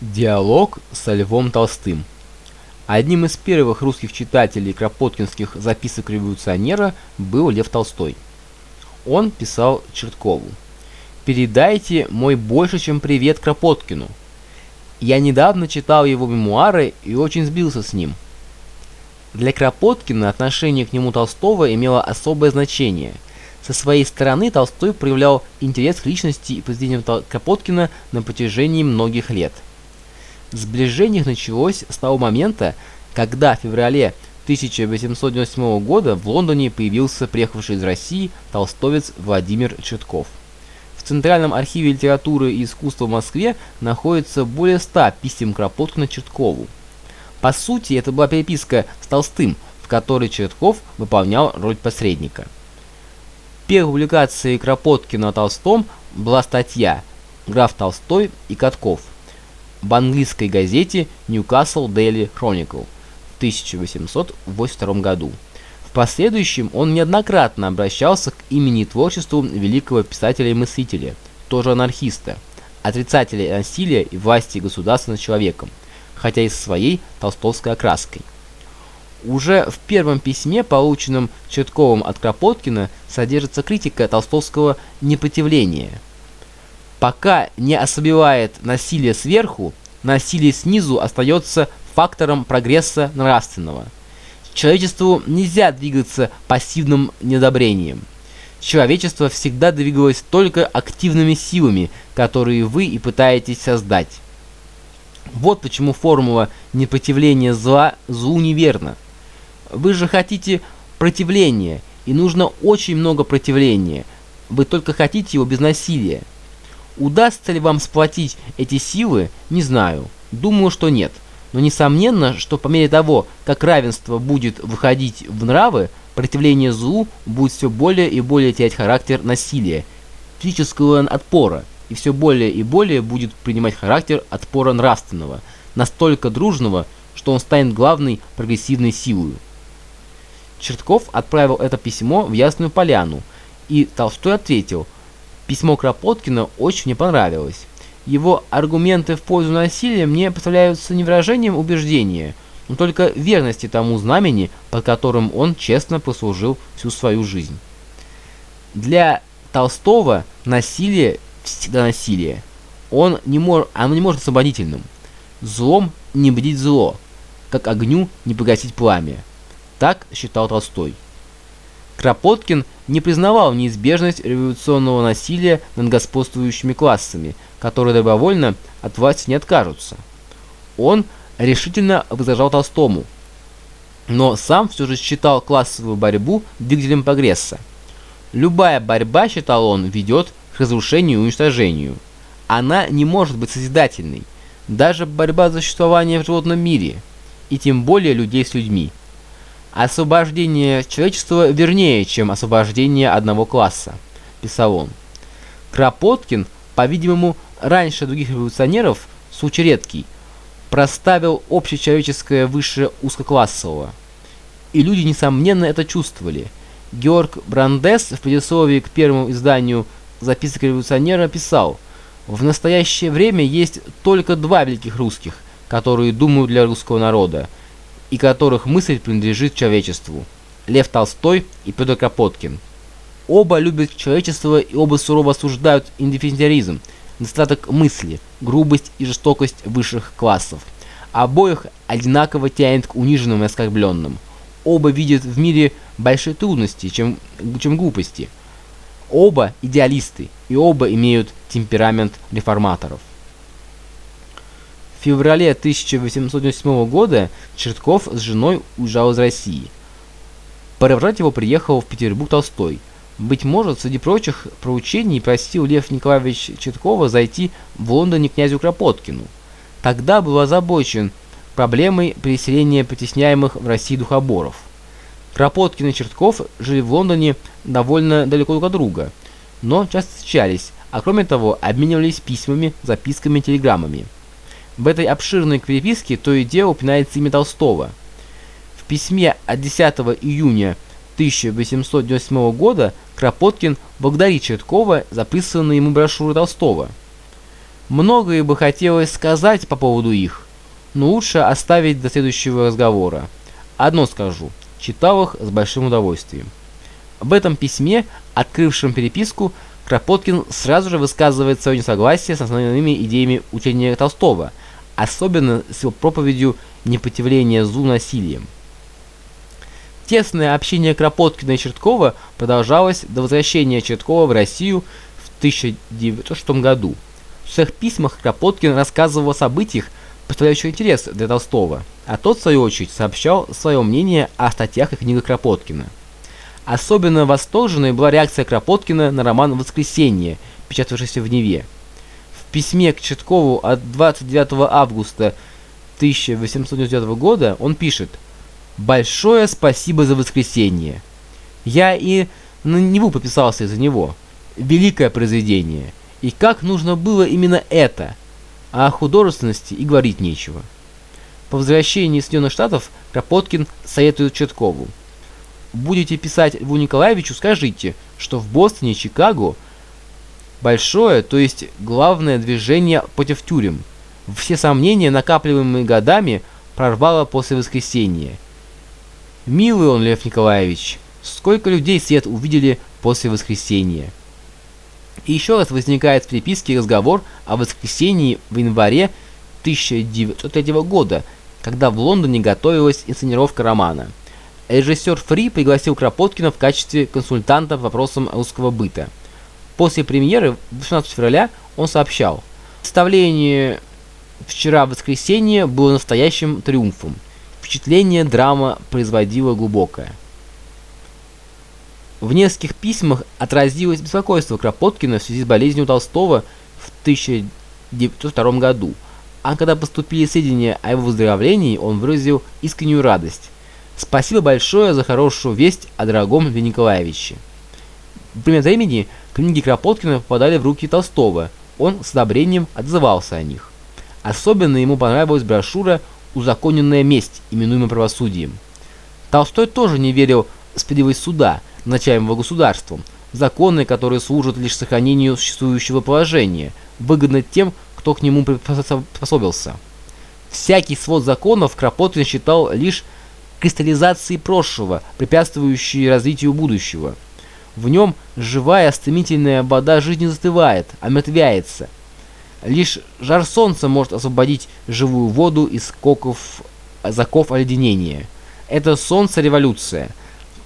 Диалог со Львом Толстым Одним из первых русских читателей кропоткинских записок революционера был Лев Толстой. Он писал Черткову. «Передайте мой больше, чем привет Кропоткину. Я недавно читал его мемуары и очень сбился с ним». Для Кропоткина отношение к нему Толстого имело особое значение – со своей стороны Толстой проявлял интерес к личности и произведениям Кропоткина на протяжении многих лет – Сближение началось с того момента, когда в феврале 1897 года в Лондоне появился приехавший из России толстовец Владимир Чертков. В Центральном архиве литературы и искусства в Москве находится более ста писем Кропоткина Черткову. По сути, это была переписка с Толстым, в которой Чертков выполнял роль посредника. Первой публикацией Кропоткина о Толстом была статья «Граф Толстой и Катков», в английской газете Newcastle Daily Chronicle в 1882 году. В последующем он неоднократно обращался к имени творчеству великого писателя и мыслителя, тоже анархиста, отрицателя насилия и власти государства над человеком, хотя и со своей толстовской окраской. Уже в первом письме, полученном Четковым от Кропоткина, содержится критика толстовского непротивления – Пока не ослабевает насилие сверху, насилие снизу остается фактором прогресса нравственного. Человечеству нельзя двигаться пассивным недобрением. Человечество всегда двигалось только активными силами, которые вы и пытаетесь создать. Вот почему формула непротивления зла злу неверна. Вы же хотите противления, и нужно очень много противления. Вы только хотите его без насилия. Удастся ли вам сплотить эти силы, не знаю. Думаю, что нет. Но несомненно, что по мере того, как равенство будет выходить в нравы, противление злу будет все более и более терять характер насилия, физического отпора, и все более и более будет принимать характер отпора нравственного, настолько дружного, что он станет главной прогрессивной силой. Чертков отправил это письмо в Ясную Поляну, и Толстой ответил – Письмо Кропоткина очень мне понравилось. Его аргументы в пользу насилия мне представляются не выражением убеждения, но только верности тому знамени, под которым он честно послужил всю свою жизнь. Для Толстого насилие всегда насилие. Он не мож, оно не может освободительным. Злом не бдить зло, как огню не погасить пламя. Так считал Толстой. Кропоткин не признавал неизбежность революционного насилия над господствующими классами, которые добровольно от власти не откажутся. Он решительно возражал Толстому, но сам все же считал классовую борьбу двигателем прогресса. Любая борьба, считал он, ведет к разрушению и уничтожению. Она не может быть созидательной, даже борьба за существование в животном мире, и тем более людей с людьми. Освобождение человечества вернее, чем освобождение одного класса, писал он. Кропоткин, по-видимому, раньше других революционеров, случай редкий, проставил общечеловеческое выше узкоклассового. И люди, несомненно, это чувствовали. Георг Брандес в предисловии к первому изданию записок революционера писал, «В настоящее время есть только два великих русских, которые думают для русского народа – и которых мысль принадлежит человечеству. Лев Толстой и Петр Кропоткин. Оба любят человечество и оба сурово осуждают индифферентизм, недостаток мысли, грубость и жестокость высших классов. Обоих одинаково тянет к униженным и оскорбленным. Оба видят в мире большие трудности, чем, чем глупости. Оба идеалисты, и оба имеют темперамент реформаторов. В феврале 1897 года Чертков с женой уезжал из России. Провожать его приехал в Петербург Толстой. Быть может, среди прочих проучений просил Лев Николаевич Черткова зайти в Лондоне князю Кропоткину. Тогда был озабочен проблемой переселения притесняемых в России духоборов. Кропоткин и Чертков жили в Лондоне довольно далеко друг от друга, но часто встречались, а кроме того обменивались письмами, записками, телеграммами. В этой обширной переписке то и дело упоминается имя Толстого. В письме от 10 июня 1897 года Кропоткин благодарит Черткова за присланную ему брошюру Толстого. Многое бы хотелось сказать по поводу их, но лучше оставить до следующего разговора. Одно скажу, читал их с большим удовольствием. В этом письме, открывшем переписку, Кропоткин сразу же высказывает свое несогласие с основными идеями учения Толстого, особенно с его проповедью непротивления злу насилием. Тесное общение Кропоткина и Черткова продолжалось до возвращения Черткова в Россию в 1906 году. В своих письмах Кропоткин рассказывал о событиях, представляющих интерес для Толстого, а тот, в свою очередь, сообщал свое мнение о статьях и книгах Кропоткина. Особенно восторженной была реакция Кропоткина на роман «Воскресенье», печатавшийся в Неве. В письме к Черткову от 29 августа 1899 года он пишет «Большое спасибо за воскресенье. Я и на Неву подписался из-за него. Великое произведение. И как нужно было именно это? А о художественности и говорить нечего». По возвращении из Соединенных Штатов Кропоткин советует Черткову будете писать Льву Николаевичу, скажите, что в Бостоне, Чикаго большое, то есть главное движение против тюрем. Все сомнения, накапливаемые годами, прорвало после воскресения. Милый он, Лев Николаевич, сколько людей свет увидели после воскресения. И еще раз возникает в переписке разговор о воскресении в январе 1903 года, когда в Лондоне готовилась инсценировка романа. Режиссер Фри пригласил Кропоткина в качестве консультанта по вопросам русского быта. После премьеры 18 февраля он сообщал, «Представление вчера в воскресенье было настоящим триумфом. Впечатление драма производила глубокое». В нескольких письмах отразилось беспокойство Кропоткина в связи с болезнью Толстого в 1902 году, а когда поступили сведения о его выздоровлении, он выразил искреннюю радость. Спасибо большое за хорошую весть о дорогом Льве Николаевиче. Время времени книги Кропоткина попадали в руки Толстого, он с одобрением отзывался о них. Особенно ему понравилась брошюра «Узаконенная месть», именуемая правосудием. Толстой тоже не верил в справедливость суда, назначаемого государством, законы, которые служат лишь сохранению существующего положения, выгодно тем, кто к нему приспособился. Всякий свод законов Кропоткин считал лишь кристаллизации прошлого, препятствующей развитию будущего. В нем живая стремительная вода жизни застывает, омертвяется. Лишь жар солнца может освободить живую воду из коков, заков оледенения. Это солнце-революция.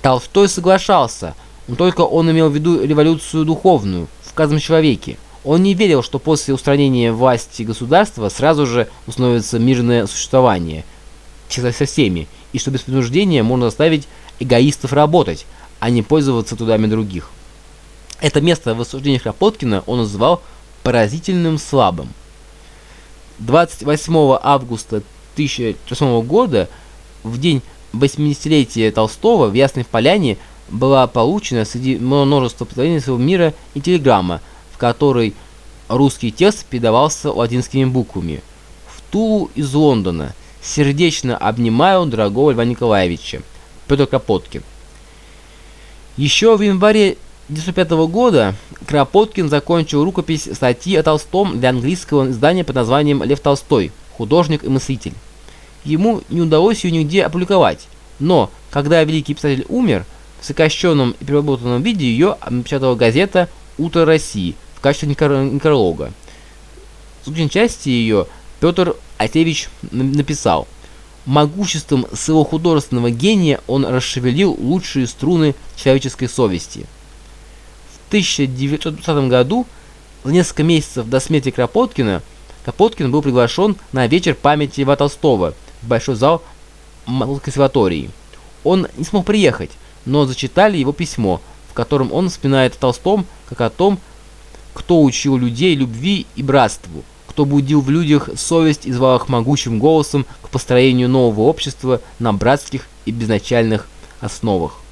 Толстой соглашался, но только он имел в виду революцию духовную, в каждом человеке. Он не верил, что после устранения власти государства сразу же установится мирное существование со всеми, и что без принуждения можно заставить эгоистов работать, а не пользоваться трудами других. Это место в рассуждениях Кропоткина он называл поразительным слабым. 28 августа 1908 года, в день 80-летия Толстого в Ясной Поляне была получена среди множества представлений своего мира и телеграмма, в которой русский текст передавался латинскими буквами. В Тулу из Лондона – Сердечно обнимаю дорогого Льва Николаевича. Петр Кропоткин. Еще в январе 1995 года Кропоткин закончил рукопись статьи о Толстом для английского издания под названием «Лев Толстой. Художник и мыслитель». Ему не удалось ее нигде опубликовать, но когда великий писатель умер, в сокращенном и переработанном виде ее напечатала газета «Утро России» в качестве некролога. В части ее Петр Атевич написал, «Могуществом своего художественного гения он расшевелил лучшие струны человеческой совести». В 1920 году, за несколько месяцев до смерти Кропоткина, Кропоткин был приглашен на вечер памяти Льва Толстого в большой зал консерватории. Он не смог приехать, но зачитали его письмо, в котором он вспоминает о Толстом как о том, кто учил людей любви и братству, кто будил в людях совесть и звал их могучим голосом к построению нового общества на братских и безначальных основах.